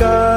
का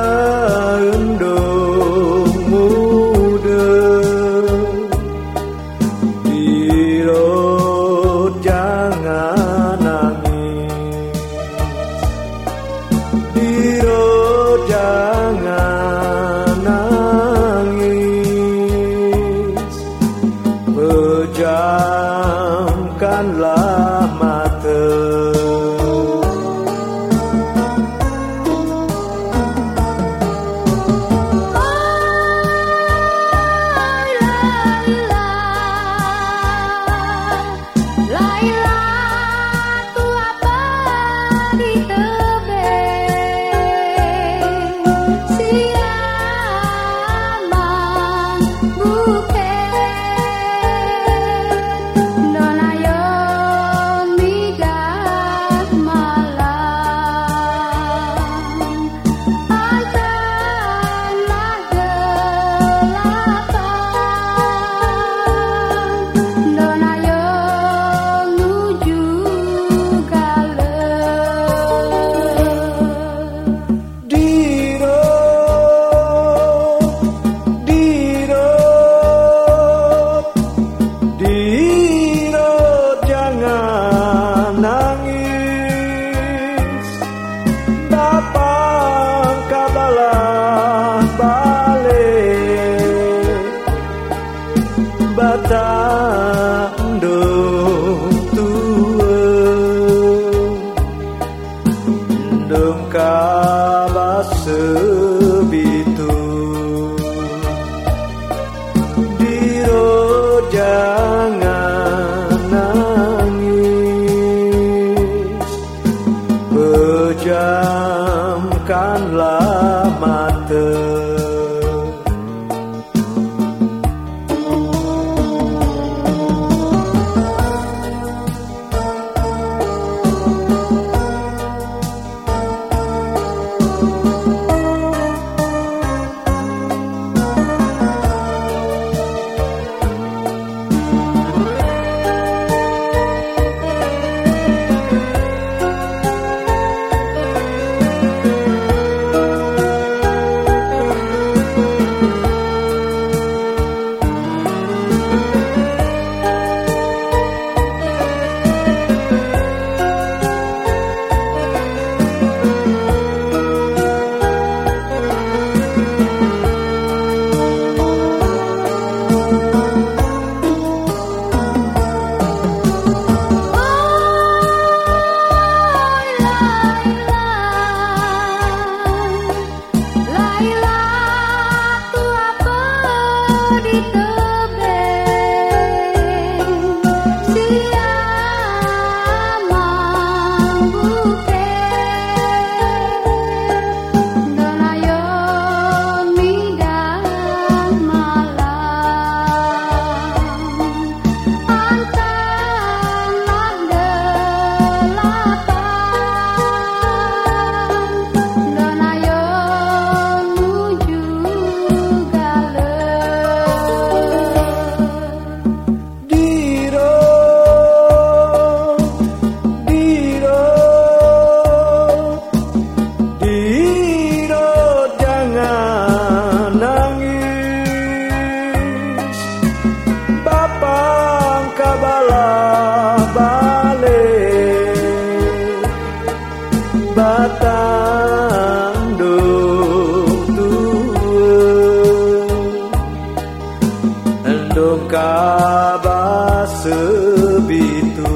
pitu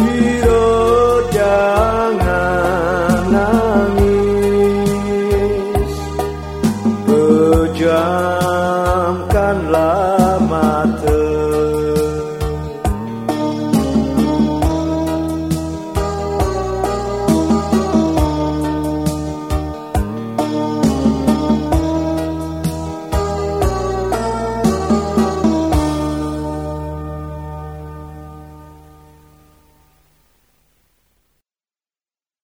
hidup jangan nangis. Pejamkanlah